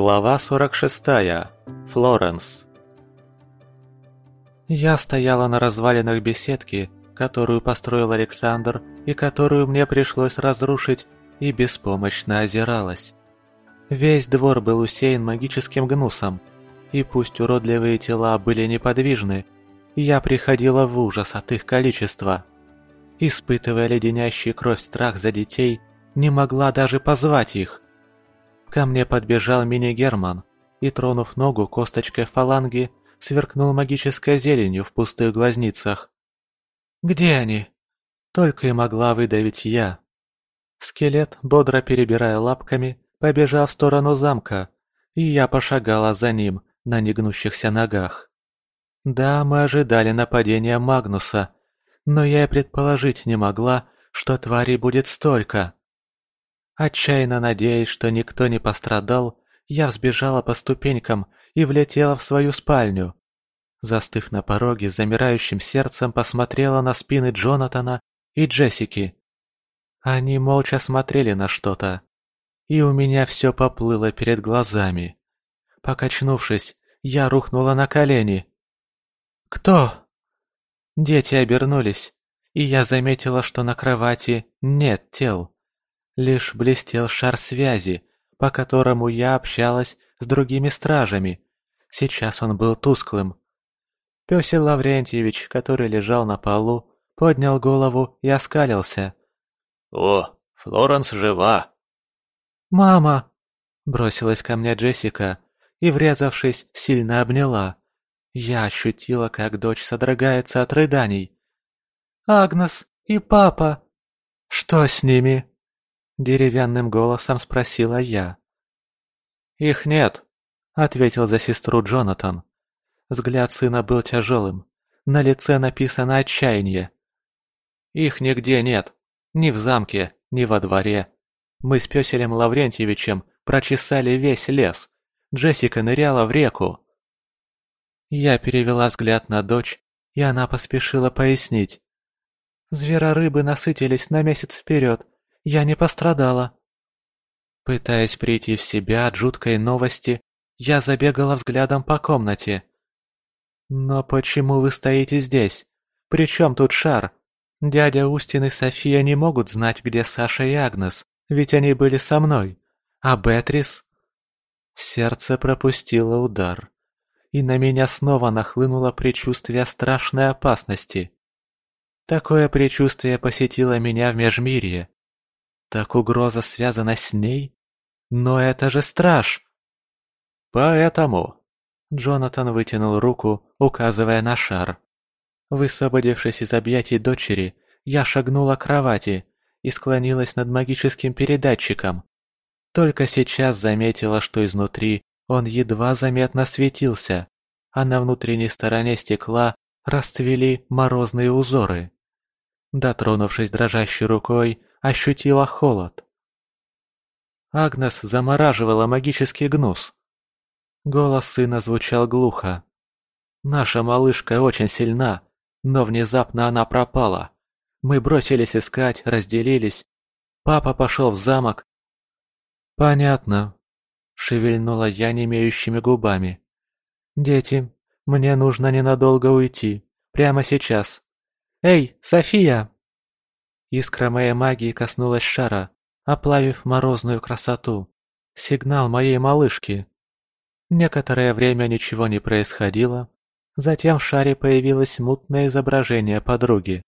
Глава 46. Флоренс. Я стояла на развалинах беседки, которую построил Александр и которую мне пришлось разрушить, и беспомощно озиралась. Весь двор был усеян магическим гнусом, и пусть уродливые тела были неподвижны, я приходила в ужас от их количества. Испытывая леденящий кровь страх за детей, не могла даже позвать их – Ко мне подбежал мини-герман и, тронув ногу косточкой фаланги, сверкнул магической зеленью в пустых глазницах. «Где они?» Только и могла выдавить я. Скелет, бодро перебирая лапками, побежал в сторону замка, и я пошагала за ним на негнущихся ногах. Да, мы ожидали нападения Магнуса, но я и предположить не могла, что тварей будет столько. Отчаянно надеясь, что никто не пострадал, я взбежала по ступенькам и влетела в свою спальню. Застыв на пороге, замирающим сердцем посмотрела на спины Джонатана и Джессики. Они молча смотрели на что-то, и у меня все поплыло перед глазами. Покачнувшись, я рухнула на колени. «Кто?» Дети обернулись, и я заметила, что на кровати нет тел. Лишь блестел шар связи, по которому я общалась с другими стражами. Сейчас он был тусклым. Пёсел Лаврентьевич, который лежал на полу, поднял голову и оскалился. «О, Флоренс жива!» «Мама!» – бросилась ко мне Джессика и, врезавшись, сильно обняла. Я ощутила, как дочь содрогается от рыданий. «Агнес и папа!» «Что с ними?» Деревянным голосом спросила я. «Их нет», — ответил за сестру Джонатан. Взгляд сына был тяжелым. На лице написано отчаяние. «Их нигде нет. Ни в замке, ни во дворе. Мы с Пёселем Лаврентьевичем прочесали весь лес. Джессика ныряла в реку». Я перевела взгляд на дочь, и она поспешила пояснить. «Зверорыбы насытились на месяц вперед, я не пострадала. Пытаясь прийти в себя от жуткой новости, я забегала взглядом по комнате. «Но почему вы стоите здесь? При чем тут шар? Дядя Устин и София не могут знать, где Саша и Агнес, ведь они были со мной. А Бетрис?» Сердце пропустило удар, и на меня снова нахлынуло предчувствие страшной опасности. Такое предчувствие посетило меня в Межмирье, так угроза связана с ней? Но это же страж! Поэтому... Джонатан вытянул руку, указывая на шар. Высвободившись из объятий дочери, я шагнула к кровати и склонилась над магическим передатчиком. Только сейчас заметила, что изнутри он едва заметно светился, а на внутренней стороне стекла расцвели морозные узоры. Дотронувшись дрожащей рукой, ощутила холод. Агнес замораживала магический гнус. Голос сына звучал глухо. «Наша малышка очень сильна, но внезапно она пропала. Мы бросились искать, разделились. Папа пошел в замок». «Понятно», — шевельнула я немеющими губами. «Дети, мне нужно ненадолго уйти. Прямо сейчас. Эй, София!» Искра моей магии коснулась шара, оплавив морозную красоту. Сигнал моей малышки. Некоторое время ничего не происходило. Затем в шаре появилось мутное изображение подруги.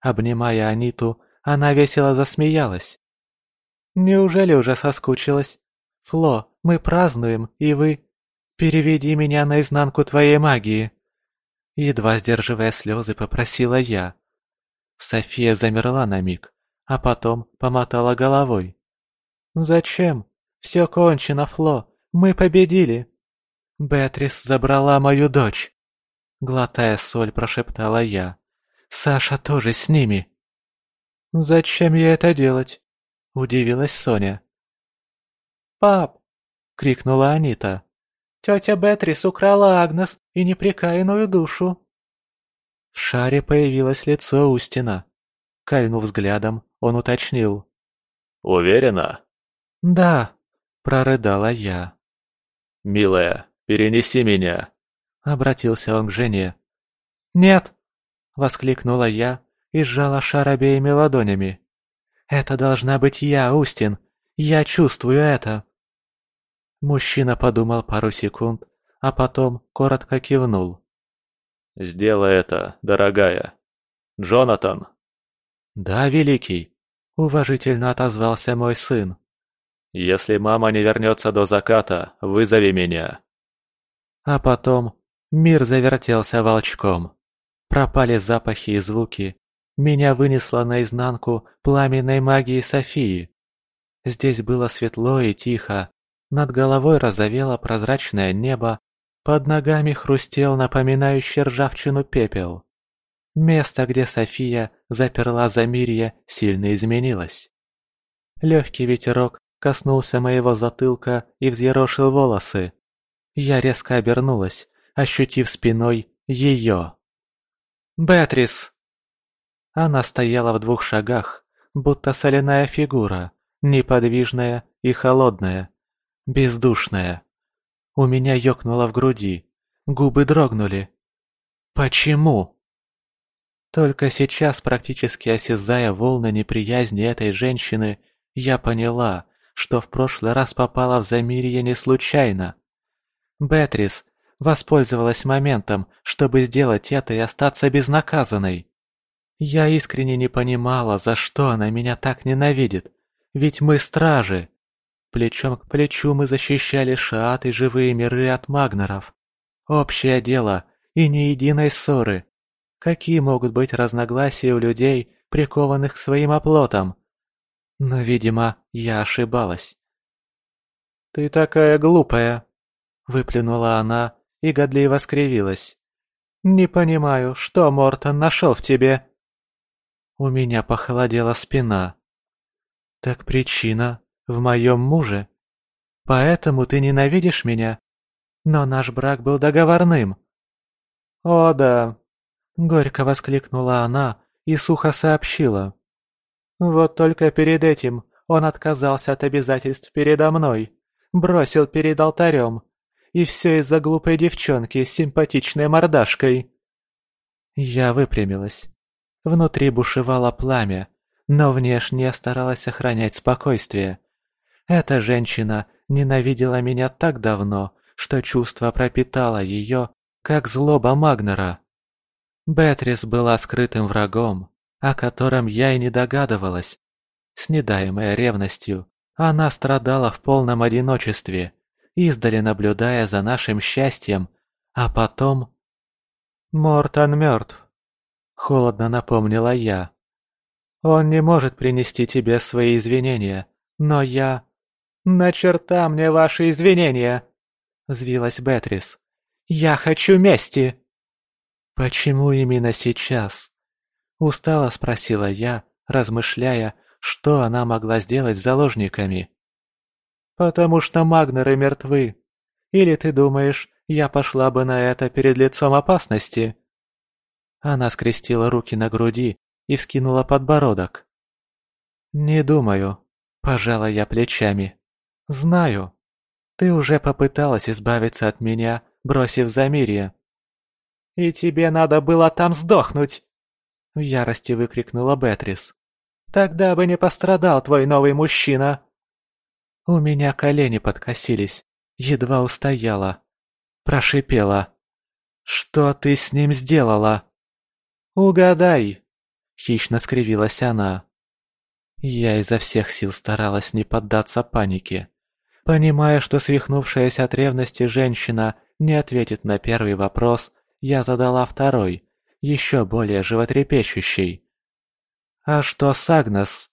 Обнимая Аниту, она весело засмеялась. «Неужели уже соскучилась? Фло, мы празднуем, и вы... Переведи меня наизнанку твоей магии!» Едва сдерживая слезы, попросила я. София замерла на миг, а потом помотала головой. «Зачем? Все кончено, Фло. Мы победили!» «Беатрис забрала мою дочь!» Глотая соль, прошептала я. «Саша тоже с ними!» «Зачем ей это делать?» Удивилась Соня. «Пап!» — крикнула Анита. «Тетя Беатрис украла Агнес и непрекаянную душу!» В шаре появилось лицо Устина. Кольнув взглядом, он уточнил. «Уверена?» «Да», — прорыдала я. «Милая, перенеси меня!» — обратился он к жене. «Нет!» — воскликнула я и сжала шар обеими ладонями. «Это должна быть я, Устин! Я чувствую это!» Мужчина подумал пару секунд, а потом коротко кивнул. «Сделай это, дорогая. Джонатан!» «Да, Великий!» — уважительно отозвался мой сын. «Если мама не вернется до заката, вызови меня». А потом мир завертелся волчком. Пропали запахи и звуки. Меня вынесло наизнанку пламенной магии Софии. Здесь было светло и тихо. Над головой разовело прозрачное небо, под ногами хрустел напоминающий ржавчину пепел. Место, где София заперла Замирье, сильно изменилось. Легкий ветерок коснулся моего затылка и взъерошил волосы. Я резко обернулась, ощутив спиной ее. «Беатрис!» Она стояла в двух шагах, будто соляная фигура, неподвижная и холодная, бездушная. У меня ёкнуло в груди, губы дрогнули. «Почему?» Только сейчас, практически осязая волны неприязни этой женщины, я поняла, что в прошлый раз попала в Замирье не случайно. Бетрис воспользовалась моментом, чтобы сделать это и остаться безнаказанной. Я искренне не понимала, за что она меня так ненавидит, ведь мы стражи. Плечом к плечу мы защищали Шаат и живые миры от магноров. Общее дело и ни единой ссоры. Какие могут быть разногласия у людей, прикованных к своим оплотам? Но, видимо, я ошибалась. «Ты такая глупая!» — выплюнула она и годливо скривилась. «Не понимаю, что Мортон нашел в тебе?» У меня похолодела спина. «Так причина в моем муже? Поэтому ты ненавидишь меня? Но наш брак был договорным». «О да, Горько воскликнула она и сухо сообщила. «Вот только перед этим он отказался от обязательств передо мной, бросил перед алтарем. И все из-за глупой девчонки с симпатичной мордашкой». Я выпрямилась. Внутри бушевало пламя, но внешне старалась сохранять спокойствие. Эта женщина ненавидела меня так давно, что чувство пропитало ее, как злоба Магнера. Бетрис была скрытым врагом, о котором я и не догадывалась. Снедаемая ревностью, она страдала в полном одиночестве, издали наблюдая за нашим счастьем, а потом... «Мортон мертв», — холодно напомнила я. «Он не может принести тебе свои извинения, но я...» «На черта мне ваши извинения!» — взвилась Бетрис. «Я хочу мести!» «Почему именно сейчас?» Устало спросила я, размышляя, что она могла сделать с заложниками. «Потому что Магнеры мертвы. Или ты думаешь, я пошла бы на это перед лицом опасности?» Она скрестила руки на груди и вскинула подбородок. «Не думаю», — пожала я плечами. «Знаю. Ты уже попыталась избавиться от меня, бросив Замирье. «И тебе надо было там сдохнуть!» В ярости выкрикнула Бетрис. «Тогда бы не пострадал твой новый мужчина!» У меня колени подкосились, едва устояла. Прошипела. «Что ты с ним сделала?» «Угадай!» Хищно скривилась она. Я изо всех сил старалась не поддаться панике. Понимая, что свихнувшаяся от ревности женщина не ответит на первый вопрос, я задала второй, еще более животрепещущий. «А что с Агнес?»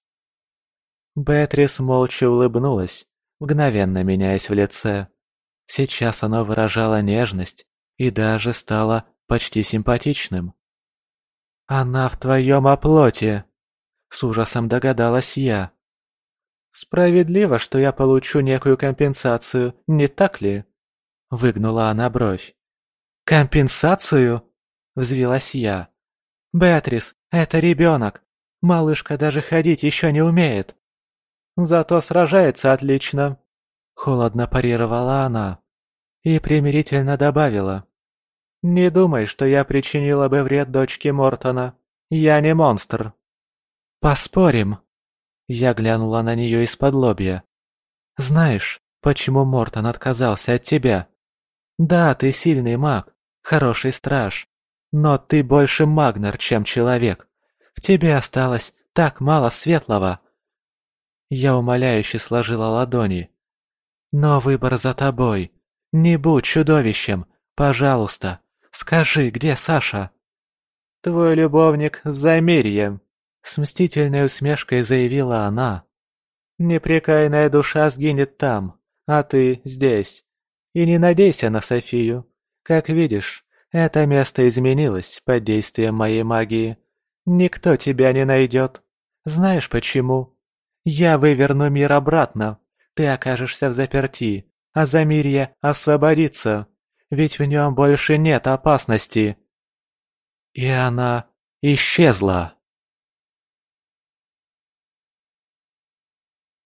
Беатрис молча улыбнулась, мгновенно меняясь в лице. Сейчас оно выражало нежность и даже стало почти симпатичным. «Она в твоем оплоте!» — с ужасом догадалась я. «Справедливо, что я получу некую компенсацию, не так ли?» — выгнула она бровь. «Компенсацию?» – взвилась я. «Беатрис, это ребенок. Малышка даже ходить еще не умеет». «Зато сражается отлично», – холодно парировала она. и примирительно добавила. «Не думай, что я причинила бы вред дочке Мортона. Я не монстр». «Поспорим?» Я глянула на нее из-под лобья. «Знаешь, почему Мортон отказался от тебя? Да, ты сильный маг, хороший страж, но ты больше Магнер, чем человек. В тебе осталось так мало светлого». Я умоляюще сложила ладони. «Но выбор за тобой. Не будь чудовищем, пожалуйста. Скажи, где Саша?» «Твой любовник с замерьем», — с мстительной усмешкой заявила она. «Непрекаянная душа сгинет там, а ты здесь. И не надейся на Софию. Как видишь, это место изменилось под действием моей магии. Никто тебя не найдет. Знаешь почему? Я выверну мир обратно. Ты окажешься в заперти, а Замирье освободится. Ведь в нем больше нет опасности. И она исчезла.